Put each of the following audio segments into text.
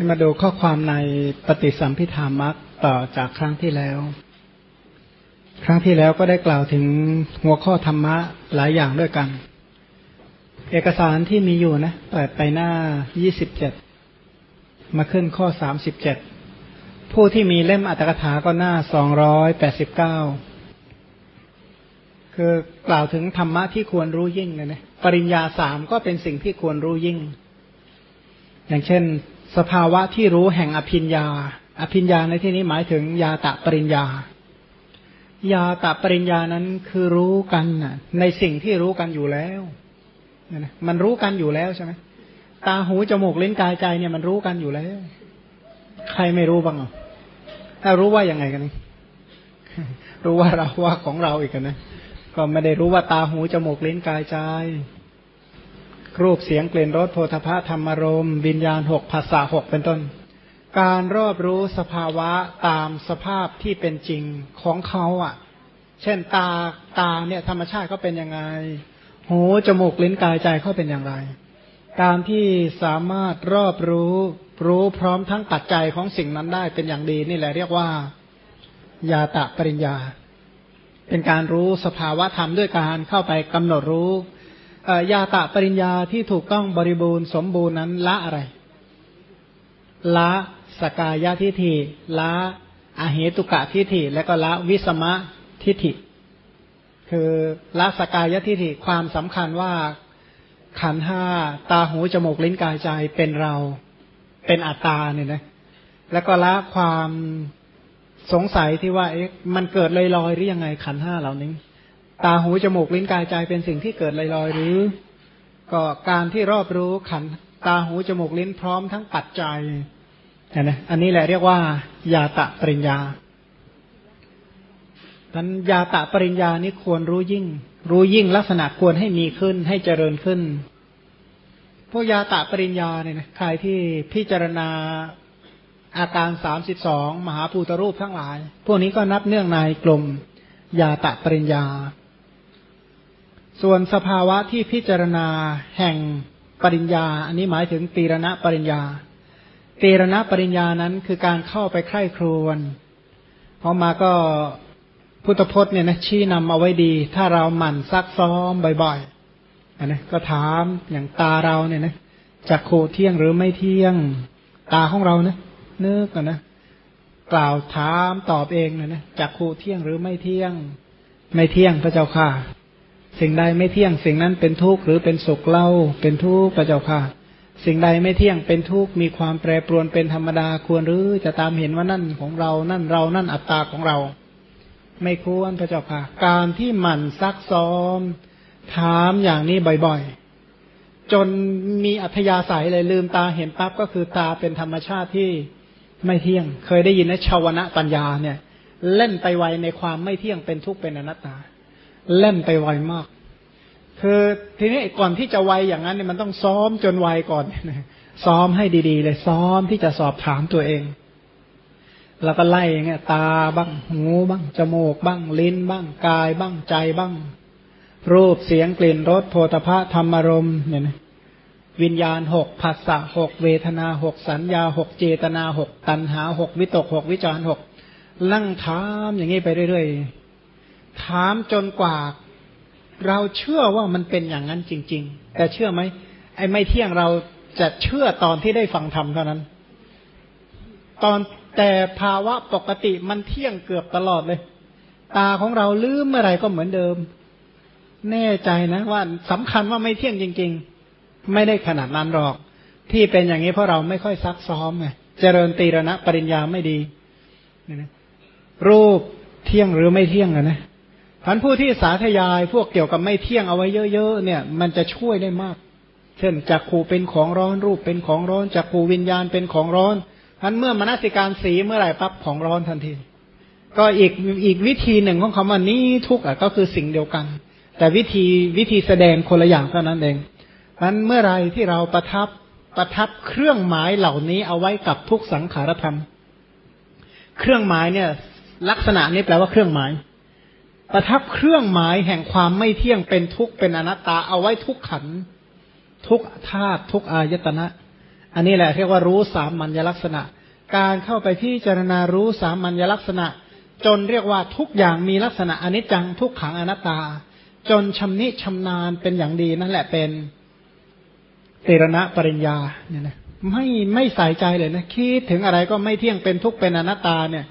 มาดูข้อความในปฏิสัมพิธามักต่อจากครั้งที่แล้ว ครั้งที่แล้วก็ได้กล่าวถึงหัวข้อธรรมะหลายอย่างด้วยกัน เอกสารที่มีอยู่นะเปิดไปหน้ายี่สิบเจ็ดมาขึ้นข้อสามสิบเจ็ดผู้ที่มีเล่มอัตถกถาก็หน้าสองร้อยแปดสิบเก้าคือกล่าวถึงธรรมะที่ควรรู้ยิ่งเลยนะปริญญาสามก็เป็นสิ่งที่ควรรู้ยิ่ง อย่างเช่น สภาวะที่รู้แห่งอภิญญา อภิญญาในที่นี้หมายถึงยาตะปริญญา ยาตะปริญญานั้นคือรู้กันนะในสิ่งที่รู้กันอยู่แล้วมันรู้กันอยู่แล้วใช่ไหมตาหูจมูกลิ้นกายใจเนี่ยมันรู้กันอยู่แล้ว ใครไม่รู้บ้างอะถ้ารู้ว่ายังไงกันนี้รู้ว่าเราว่าของเราอีกนะก็ไม่ได้รู้ว่าตาหูจมูกลิ้นกายใจ รูปเสียงกลิ่นรสโพธพะธรรมรมวิญญาณหกภาษาหกเป็นต้น การรอบรู้สภาวะตามสภาพที่เป็นจริงของเขาอะ เช่นตาตาเนี่ยธรรมชาติเขาเป็นยังไง หูจมูกลิ้นกายใจเขาเป็นอย่างไร การที่สามารถรอบรู้รู้พร้อมทั้งปัจจัยของสิ่งนั้นได้เป็นอย่างดีนี่แหละเรียกว่า ยาตะปริญญา เป็นการรู้สภาวะธรรมด้วยการเข้าไปกำหนดรู้ ยาตะปริญญาที่ถูกต้องบริบูรณ์สมบูรณ์นั้นละอะไร ละสกายทิฏฐิละอเหตุกะทิฏฐิและก็ละวิสมะทิฏฐิ คือละสกายทิฏฐิความสำคัญว่าขันห้าตาหูจมูกลิ้นกายใจเป็นเราเป็นอัตตาเนี่ยนะแล้วก็ละความสงสัยที่ว่าเอ๊ะมันเกิดลอยลอยหรือยังไงขันห้าเหล่านี้ ตาหูจมูกลิ้นกายใจเป็นสิ่งที่เกิดลอยลอยหรือ ก็การที่รอบรู้ขันตาหูจมูกลิ้นพร้อมทั้งปัจจัยนะอันนี้แหละเรียกว่ายาตะปริญญาดันยาตะปริญญานี้ควรรู้ยิ่ง รู้ยิ่งลักษณะควรให้มีขึ้นให้เจริญขึ้น พวกยาตะปริญญาเนี่ยนะใครที่พิจารณาอาการสามสิบสองมหาภูตรูปทั้งหลาย พวกนี้ก็นับเนื่องในกลุ่มยาตะปริญญา ส่วนสภาวะที่พิจารณาแห่งปริญญา อันนี้หมายถึงตีรณะปริญญา ตีรณะปริญญานั้นคือการเข้าไปใคร่ครวนพอมาก็พุทธพจน์เนี่ยนะชี้นำเอาไว้ดี ถ้าเราหมั่นซักซ้อมบ่อยๆอันนี้ก็ถามอย่างตาเราเนี่ยนะจักโคเที่ยงหรือไม่เที่ยง ตาของเราเนะนึกนนะกล่าวถามตอบเองนะนะจักคูเที่ยงหรือไม่เที่ยง ไม่เที่ยงพระเจ้าค่ะ สิ่งใดไม่เที่ยงสิ่งนั้นเป็นทุกข์หรือเป็นสุขเล่าเป็นทุกข์พระเจ้าค่ะ สิ่งใดไม่เที่ยงเป็นทุกข์มีความแปรปรวนเป็นธรรมดาควรหรือจะตามเห็นว่านั่นของเรานั่นเรานั่นอัตตาของเรา ไม่ควรพระเจ้าค่ะ การที่หมั่นซักซ้อม ถามอย่างนี้บ่อยๆ จนมีอัธยาศัยเลยลืมตาเห็นปั๊บก็คือตาเป็นธรรมชาติที่ไม่เที่ยง เคยได้ยินนะชาวนะปัญญาเนี่ย เล่นไปไวในความไม่เที่ยงเป็นทุกข์เป็นอนัตตา เล่นไปไวมาก คือทีนี้ก่อนที่จะไวอย่างนั้นเนี่ยมันต้องซ้อมจนไวก่อนซ้อมให้ดีๆ เลยซ้อมที่จะสอบถามตัวเอง แล้วก็ไล่เงี้ยตาบ้าง หูบ้าง จมูกบ้าง ลิ้นบ้าง กายบ้างใจบ้าง รูปเสียงกลิ่นรสโพธพะธรรมรมเนี่ยนะวิญญาณหกภาษะหกเวทนาหกสัญญาหกเจตนาหกตัณหาหกวิตกหกวิจารหกลั่งถามอย่างนี้ไปเรื่อยๆ ถามจนกว่า เราเชื่อว่ามันเป็นอย่างนั้นจริง ๆ แต่เชื่อไหมไอ้ไม่เที่ยงเราจะเชื่อตอนที่ได้ฟังธรรมเท่านั้น ตอนแต่ภาวะปกติมันเที่ยงเกือบตลอดเลย ตาของเราลืมเมื่อไรก็เหมือนเดิม แน่ใจนะว่าสำคัญว่าไม่เที่ยงจริง ๆ ไม่ได้ขนาดนั้นหรอก ที่เป็นอย่างนี้เพราะเราไม่ค่อยซักซ้อมไงเจริญตีรณะปริญญาไม่ดีรูปเที่ยงหรือไม่เที่ยงนะ พันผู้ที่สาธยายพวกเกี่ยวกับไม่เที่ยงเอาไว้เยอะๆเนี่ย มันจะช่วยได้มาก เช่นจักขูเป็นของร้อนรูปเป็นของร้อนจักขูวิญญาณเป็นของร้อนพันเมื่อมนสิการสีเมื่อไหร่ปั๊บของร้อนทันที ก็อีกอีกวิธีหนึ่งของคำว่านี้ทุกข์ก็คือสิ่งเดียวกัน แต่วิธีวิธีแสดงคนละอย่างเท่านั้นเองมันเมื่อไรที่เราประทับประทับเครื่องหมายเหล่านี้เอาไว้กับทุกสังขารธรรม เครื่องหมายเนี่ย ลักษณะนี้แปลว่าเครื่องหมาย ประทับเครื่องหมายแห่งความไม่เที่ยงเป็นทุกข์เป็นอนัตตาเอาไว้ทุกขัน ทุกธาตุทุกอายตนะ อันนี้แหละเรียกว่ารู้สามัญลักษณะ การเข้าไปพิจารณารู้สามัญลักษณะ จนเรียกว่าทุกอย่างมีลักษณะอนิจจังทุกขังอนัตตา จนชำนิชำนาญเป็นอย่างดีนั่นแหละเป็นเตรณะปริญญาเนี่ยนะไม่ไม่ใส่ใจเลยนะคิดถึงอะไรก็ไม่เที่ยงเป็นทุกข์เป็นอนัตตาเนี่ย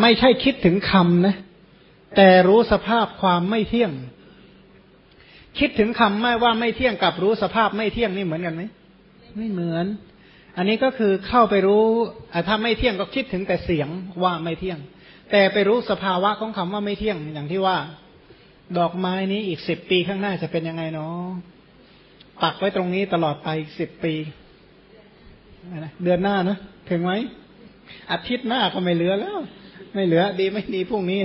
ไม่ใช่คิดถึงคำนะ แต่รู้สภาพความไม่เที่ยง คิดถึงคำไม่ว่าไม่เที่ยงกับรู้สภาพไม่เที่ยงนี่เหมือนกันไหมไม่เหมือน อันนี้ก็คือเข้าไปรู้ถ้าไม่เที่ยงก็คิดถึงแต่เสียงว่าไม่เที่ยง แต่ไปรู้สภาวะของคำว่าไม่เที่ยงอย่างที่ว่า ดอกไม้นี้อีกสิบปีข้างหน้าจะเป็นยังไงเนาะปักไว้ตรงนี้ตลอดไปอีกสิบปีเดือนหน้านะถึงไหมอาทิตย์หน้าก็ไม่เหลือแล้ว ไม่เหลือ ดีไม่ดีพรุ่งนี้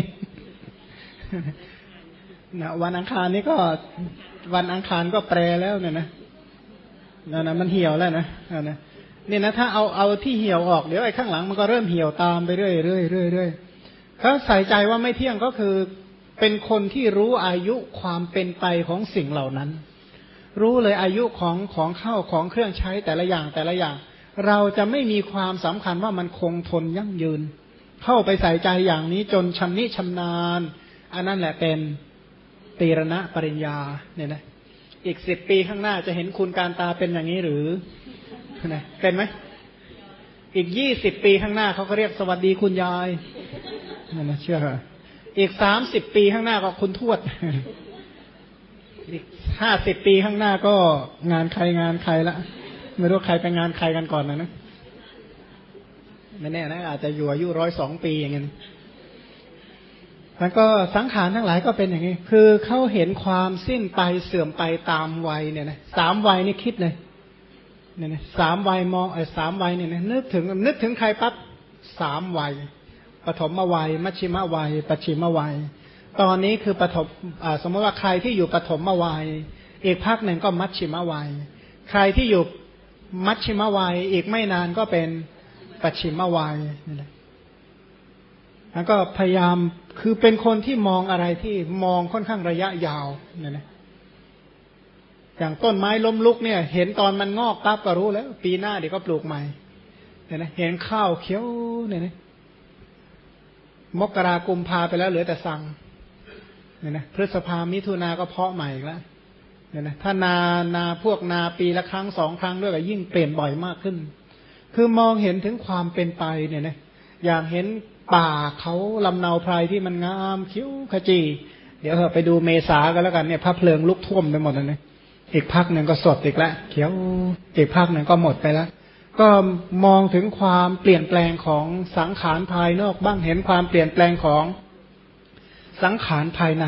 นะวันอังคารนี้ก็วันอังคารก็แปรแล้วเนี่ยนะนะนะมันเหี่ยวแล้วนะนะนี่นะถ้าเอาเอาที่เหี่ยวออกเดี๋ยวไอ้ข้างหลังมันก็เริ่มเหี่ยวตามไปเรื่อยเรื่อยเรื่อยเรื่อยเขาใส่ใจว่าไม่เที่ยงก็คือเป็นคนที่รู้อายุความเป็นไปของสิ่งเหล่านั้น รู้เลยอายุของของเข้าของเครื่องใช้แต่ละอย่างแต่ละอย่าง เราจะไม่มีความสำคัญว่ามันคงทนยั่งยืน เข้าไปใส่ใจอย่างนี้จนชำนิชำนาญ อันนั้นแหละเป็นตีรณะปริญญาเนี่ยนะอีกสิบปีข้างหน้าจะเห็นคุณการตาเป็นอย่างนี้หรือนะเป็นไหมอีกยี่สิบปีข้างหน้าเขาก็เรียกสวัสดีคุณยายนี่นะเชื่ออีกสามสิบปีข้างหน้าก็คุณทวดอีกห้าสิบปีข้างหน้าก็งานใครงานใครละไม่รู้ใครไปงานใครกันก่อนนะนะไม่แน่นะอาจจะอยู่อายุร้อยสองปีอย่างเงี้ย แล้วก็สังขารทั้งหลายก็เป็นอย่างนี้ คือเขาเห็นความสิ้นไปเสื่อมไปตามวัยเนี่ยนะสามวัยนี่คิดเลยเนี่ยนะสามวัยมองไอ้สามวัยเนี่ยนะนึกถึงนึกถึงใครปั๊บสามวัยปฐมวัย มัชชิมวัยปัจฉิมวัย ตอนนี้คือปฐมสมมติว่าใครที่อยู่ปฐมวัย อีกภาคหนึ่งก็มัชชิมวัย ใครที่อยู่มัชชิมวัย อีกไม่นานก็เป็นปัจฉิมวัยนี่แหละ แล้วก็พยายามคือเป็นคนที่มองอะไรที่มองค่อนข้างระยะยาวเนี่ยนะอย่างต้นไม้ล้มลุกเนี่ย เห็นตอนมันงอกปั๊บก็รู้แล้ว ปีหน้าเดี๋ยวก็ปลูกใหม่เนี่ยนะเห็นข้าวเขียวเนี่ยนะมกรากุมพาไปแล้วเหลือแต่สังเนี่ยนะพฤษภามิถุนาก็เพาะใหม่อีกแล้วเนี่ยนะถ้านานาพวกนาปีละครั้งสองครั้งด้วยก็ยิ่งเปลี่ยนบ่อยมากขึ้น คือมองเห็นถึงความเป็นไปเนี่ยนะอย่างเห็น ป่าเขาลำเนาไพรที่มันงามคิ้วขจี เดี๋ยวเราไปดูเมษากันแล้วกันเนี่ยพระเพลิงลุกท่วมไปหมดเลยอีกพักหนึ่งก็สดอีกแล้วเขียวอีกพักหนึ่งก็หมดไปแล้วก็มองถึงความเปลี่ยนแปลงของสังขารภายนอกบ้างเห็นความเปลี่ยนแปลงของสังขารภายใน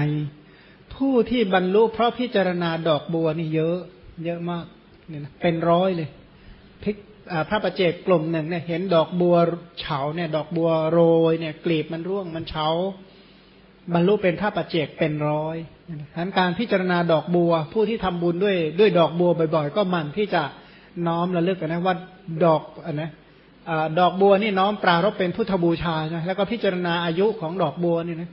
ผู้ที่บรรลุเพราะพิจารณาดอกบัวนี่เยอะ เยอะมากเนี่ยนะเป็นร้อยเลย พิกพระประเจกกลุ่มหนึ่งเนี่ยเห็นดอกบัวเฉาเนี่ย ดอกบัวโรยเนี่ยกลีบมันร่วงมันเฉาบรรลุเป็นพระประเจกเป็นร้อยดังการพิจารณาดอกบัว ผู้ที่ทำบุญด้วยด้วยดอกบัวบ่อย ๆ ก็มันที่จะน้อมระลึกนะว่าดอกอันนะดอกบัวนี่น้อมปรารบเป็นพุทธบูชานะแล้วก็พิจารณาอายุของดอกบัวนี่นะ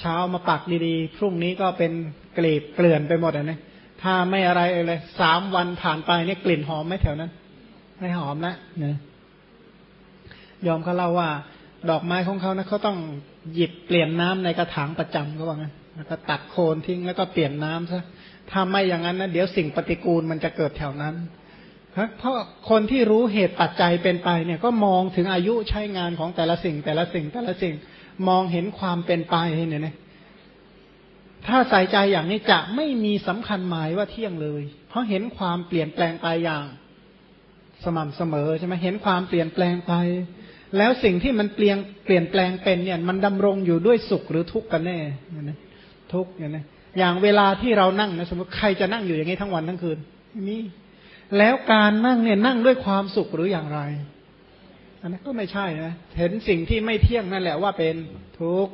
เช้ามาปักดีๆ พรุ่งนี้ก็เป็นกลีบเกลื่อนไปหมดอนะถ้าไม่อะไรเลยสามวันผ่านไปเนี่ยกลิ่นหอมไหมแถวนั้น ไม่หอมละนะยอมเขาเล่าว่า ดอกไม้ของเขานะเขาต้องหยิบเปลี่ยนน้ำในกระถางประจำเขาว่างั้นแล้วก็ตัดโคนทิ้งแล้วก็เปลี่ยนน้ำซะถ้าไม่อย่างนั้นนะเดี๋ยวสิ่งปฏิกูลมันจะเกิดแถวนั้นเพราะคนที่รู้เหตุปัจจัยเป็นไปเนี่ยก็มองถึงอายุใช้งานของแต่ละสิ่ง แต่ละสิ่งแต่ละสิ่งมองเห็นความเป็นไปเนี่ยนะถ้าใส่ใจอย่างนี้จะไม่มีสำคัญหมายว่าเที่ยงเลย เพราะเห็นความเปลี่ยนแปลงไปอย่าง สม่ำเสมอใช่ไหมเห็นความเปลี่ยนแปลงไป แล้วสิ่งที่มันเปลี่ยนเปลี่ยนแปลงเป็นเนี่ย มันดำรงอยู่ด้วยสุขหรือทุกข์กันแน่นะทุกข์เนี่ยนะอย่างเวลาที่เรานั่งนะสมมติใครจะนั่งอยู่อย่างนี้ทั้งวันทั้งคืนไม่แล้วการนั่งเนี่ยนั่งด้วยความสุขหรืออย่างไรอันนั้นก็ไม่ใช่นะเห็นสิ่งที่ไม่เที่ยงนั่นแหละว่าเป็นทุกข์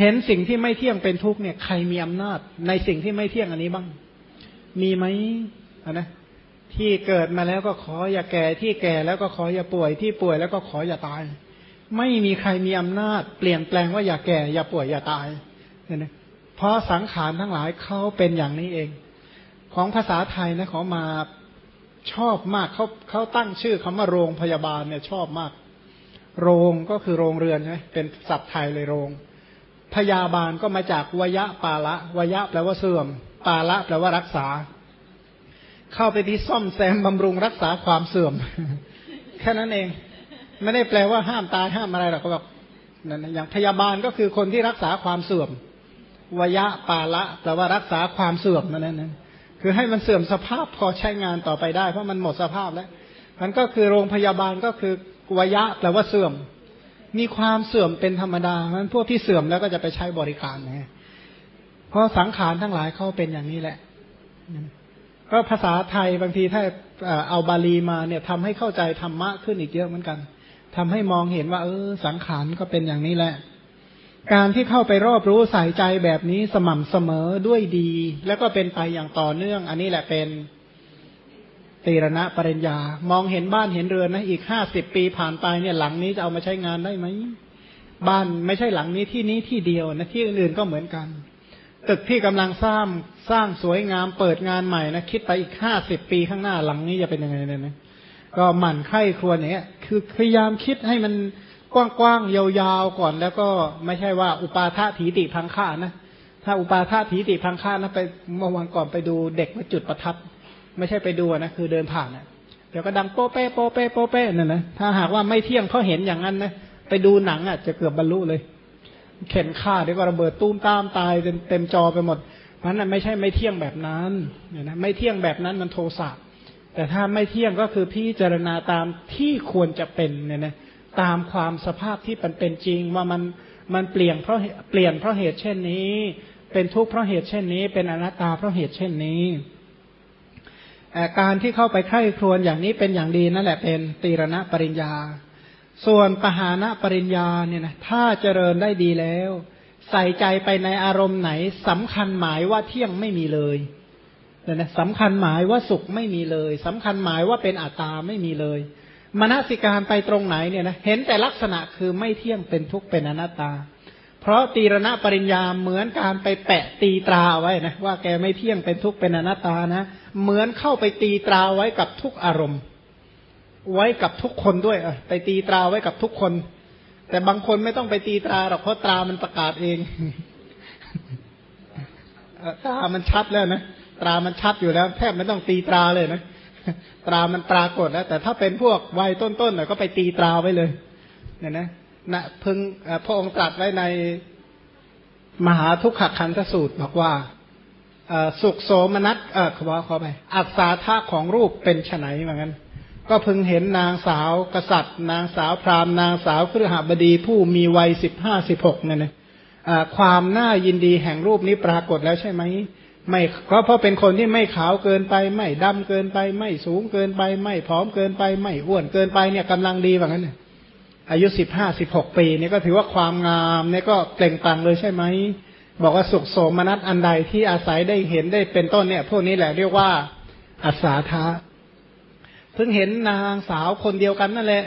เห็นสิ่งที่ไม่เที่ยงเป็นทุกข์เนี่ย ใครมีอำนาจในสิ่งที่ไม่เที่ยงอันนี้บ้าง มีไหมอันนะ ที่เกิดมาแล้วก็ขออย่าแก่ที่แก่แล้วก็ขออย่าป่วยที่ป่วยแล้วก็ขออย่าตาย ไม่มีใครมีอำนาจ เปลี่ยนแปลงว่าอย่าแก่อย่าป่วยอย่าตายเห็นไหมเพราะสังขารทั้งหลายเขาเป็นอย่างนี้เอง ของภาษาไทยนะขอมาชอบมากเขาเขาตั้งชื่อคำว่าโรงพยาบาลเนี่ยชอบมาก โรงก็คือโรงเรือนใช่ไหมเป็นศัพท์ไทยเลยโรง พยาบาลก็มาจากวยะปาละวยะแปลว่าเสื่อม ปาละแปลว่ารักษา เข้าไปที่ซ่อมแซมบำรุงรักษาความเสื่อม แค่นั้นเอง ไม่ได้แปลว่าห้ามตายห้ามอะไรหรอกเขาบอกนั่นอย่างพยาบาลก็คือคนที่รักษาความเสื่อมวยะปาละแปลว่ารักษาความเสื่อมนั่นเองคือให้มันเสื่อมสภาพพอใช้งานต่อไปได้เพราะมันหมดสภาพแล้วมันก็คือโรงพยาบาลก็คือวยะแปลว่าเสื่อม มีความเสื่อมเป็นธรรมดาเพราะพวกที่เสื่อมแล้วก็จะไปใช้บริการไงเพราะสังขารทั้งหลายเขาเป็นอย่างนี้แหละ ก็ภาษาไทยบางทีถ้าเอาบาลีมาเนี่ยทำให้เข้าใจธรรมะขึ้นอีกเยอะเหมือนกันทำให้มองเห็นว่า เออสังขารก็เป็นอย่างนี้แหละ การที่เข้าไปรอบรู้ใส่ใจแบบนี้สม่ำเสมอด้วยดี แล้วก็เป็นไปอย่างต่อเนื่อง อันนี้แหละเป็นตีรณะปริญญา มองเห็นบ้านเห็นเรือนนะอีกห้าสิบปีผ่านไปเนี่ยหลังนี้จะเอามาใช้งานได้ไหมบ้านไม่ใช่หลังนี้ที่นี้ที่เดียวนะที่อื่นๆก็เหมือนกัน ตึกที่กำลังสร้างสร้างสวยงามเปิดงานใหม่นะคิดไปอีกห้าสิบปีข้างหน้าหลังนี้จะเป็นยังไงเนี่ยนะก็หมั่นไข้ครวรเนี่ยคือพยายามคิดให้มันกว้างๆยาวๆก่อน แล้วก็ไม่ใช่ว่าอุปาทถีติพังค่านะถ้าอุปาทถีติพังค่านะไปเมื่อวันก่อนไปดูเด็กมาจุดประทัดไม่ใช่ไปดูนะคือเดินผ่านนะเดี๋ยวก็ดังโป๊ะเป้โป๊ะเป้โป๊ะเป้นั่นนะถ้าหากว่าไม่เที่ยงเขาเห็นอย่างนั้นนะไปดูหนังอะจะเกือบบรรลุเลย เข็นฆ่าเดี๋ยวก็ระเบิดตุ้มตามตายเต็มเต็มจอไปหมดเพราะนั้นไม่ใช่ไม่เที่ยงแบบนั้นเนี่ยนะไม่เที่ยงแบบนั้นมันโทสะแต่ถ้าไม่เที่ยงก็คือพิจารณาตามที่ควรจะเป็นเนี่ยนะตามความสภาพที่มันเป็นจริงว่ามันมันเปลี่ยนเพราะเปลี่ยนเพราะเหตุเช่นนี้ เป็นทุกข์เพราะเหตุเช่นนี้ เป็นอนัตตาเพราะเหตุเช่นนี้การที่เข้าไปไข้ครวนอย่างนี้เป็นอย่างดีนั่นแหละเป็นตีรณะปริญญา ส่วนปหานะปริญญาเนี่ยนะถ้าเจริญได้ดีแล้ว ใส่ใจไปในอารมณ์ไหนสำคัญหมายว่าเที่ยงไม่มีเลยนะสำคัญหมายว่าสุขไม่มีเลยสำคัญหมายว่าเป็นอัตตาไม่มีเลยมนสิการไปตรงไหนเนี่ยนะเห็นแต่ลักษณะคือไม่เที่ยงเป็นทุกข์เป็นอนัตตา เพราะตีรณะปริญญาเหมือนการไปแปะตีตราไว้นะว่าแกไม่เที่ยงเป็นทุกข์เป็นอนัตตานะ เหมือนเข้าไปตีตราไว้กับทุกอารมณ์ ไว้กับทุกคนด้วยอไปตีตราไว้กับทุกคน แต่บางคนไม่ต้องไปตีตราหรอกเพราะตรามันประกาศเองตรามันชัดแล้วนะตรามันชัดอยู่แล้ว แทบไม่ต้องตีตราเลยนะตรามันปรากฏแล้ว แต่ถ้าเป็นพวกวัยต้นๆหน่อยก็ไปตีตราไว้เลยเนี่ยนะนะพึงพระองค์ตรัสไว้ในมหาทุกขคันธสูตรบอกว่าสุขโสมนัสเออขอขอไปอัศาธาของรูปเป็นไฉนเหมือนกัน ก็พึงเห็นนางสาวกษัตริย์ นางสาวพราหมณ์นางสาวเครือหบดีผู้มีวัยสิบห้าสิบหกเนี่ยนะความน่ายินดีแห่งรูปนี้ปรากฏแล้วใช่ไหมไม่เพราะเพราะเป็นคนที่ไม่ขาวเกินไป ไม่ดำเกินไป ไม่สูงเกินไป ไม่ผอมเกินไป ไม่อ้วนเกินไปเนี่ยกำลังดีแบบนั้นอายุสิบห้าสิบหกปีนี่ก็ถือว่าความงามเนี่ยก็เปล่งปลั่งเลยใช่ไหมบอกว่าสุขโสมนัสอันใดที่อาศัยได้เห็นได้เป็นต้นเนี่ย พวกนี้แหละเรียกว่าอัศาธา เพิ่งเห็นนางสาวคนเดียวกันนั่นแหละ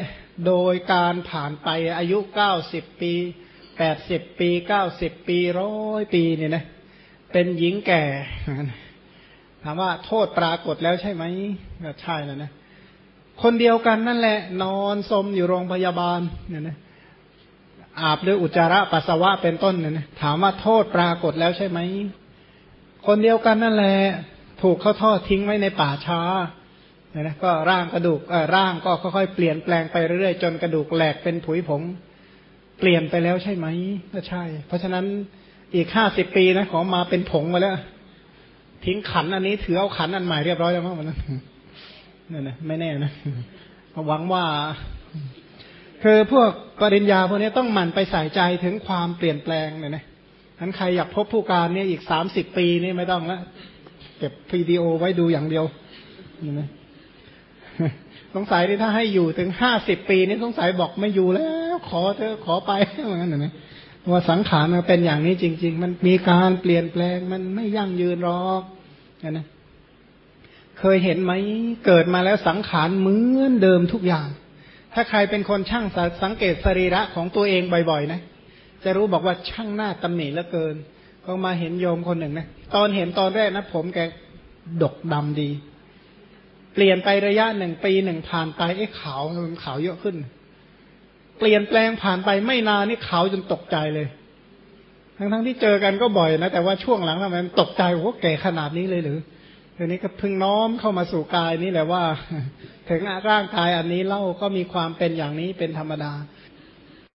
โดยการผ่านไปอายุเก้าสิบปีแปดสิบปีเก้าสิบปีร้อยปีเนี่ยนะเป็นหญิงแก่ ถามว่าโทษปรากฏแล้วใช่ไหมก็ใช่แล้วนะคนเดียวกันนั่นแหละ นอนสมอยู่โรงพยาบาลเนี่ยนะอาบด้วยอุจจาระปัสสาวะเป็นต้นเนี่ยนะถามว่าโทษปรากฏแล้วใช่ไหม คนเดียวกันนั่นแหละ ถูกเขาทอดทิ้งไว้ในป่าช้า นี่ยนะก็ร่างกระดูกร่างก็ค่อยๆเปลี่ยนแปลงไปเรื่อยๆจนกระดูกแหลกเป็นผุยผง เปลี่ยนไปแล้วใช่ไหมก็ใช่ เพราะฉะนั้นอีกห้าสิบปีนะของมาเป็นผงมาแล้ว ทิ้งขันอันนี้ถือเอาขันอันใหม่เรียบร้อยแล้วมั้งมันนั่นนะไม่แน่นะหวังว่า คือพวกปริญญาพวกนี้ต้องหมั่นไปใส่ใจถึงความเปลี่ยนแปลงเนี่ยนะทั้นใครอยากพบผู้การเนี่ยอีกสามสิบปีนี่ไม่ต้องละเก็บวิดีโอไว้ดูอย่างเดียวนี่นะ สงสัยที่ถ้าให้อยู่ถึงห้าสิบปีนี่สงสัยบอกไม่อยู่แล้ว ขอเธอขอไปเหมือนกันนะว่าสังขารมันเป็นอย่างนี้จริง ๆ มันมีการเปลี่ยนแปลงมันไม่ยั่งยืนหรอกนะเคยเห็นไหมเกิดมาแล้วสังขารเหมือนเดิมทุกอย่าง ถ้าใครเป็นคนช่างสังเกตสรีระของตัวเองบ่อยๆ นะ จะรู้บอกว่าช่างหน้าตำหนิเหลือเกิน ก็มาเห็นโยมคนหนึ่งนะตอนเห็นตอนแรกนะผมแกดกดำดี เปลี่ยนไประยะหนึ่งปีหนึ่งผ่านไปไอ้ขาวมันขาวเยอะขึ้น เปลี่ยนแปลงผ่านไปไม่นานนี่ขาวจนตกใจเลย ทั้งทั้งที่เจอกันก็บ่อยนะแต่ว่าช่วงหลังทำไมมันตกใจโอ้แก่ขนาดนี้เลยหรือทีนี้ก็พึ่งน้อมเข้ามาสู่กายนี่แหละว่า ถึงร่างกายอันนี้เล่าก็มีความเป็นอย่างนี้เป็นธรรมดา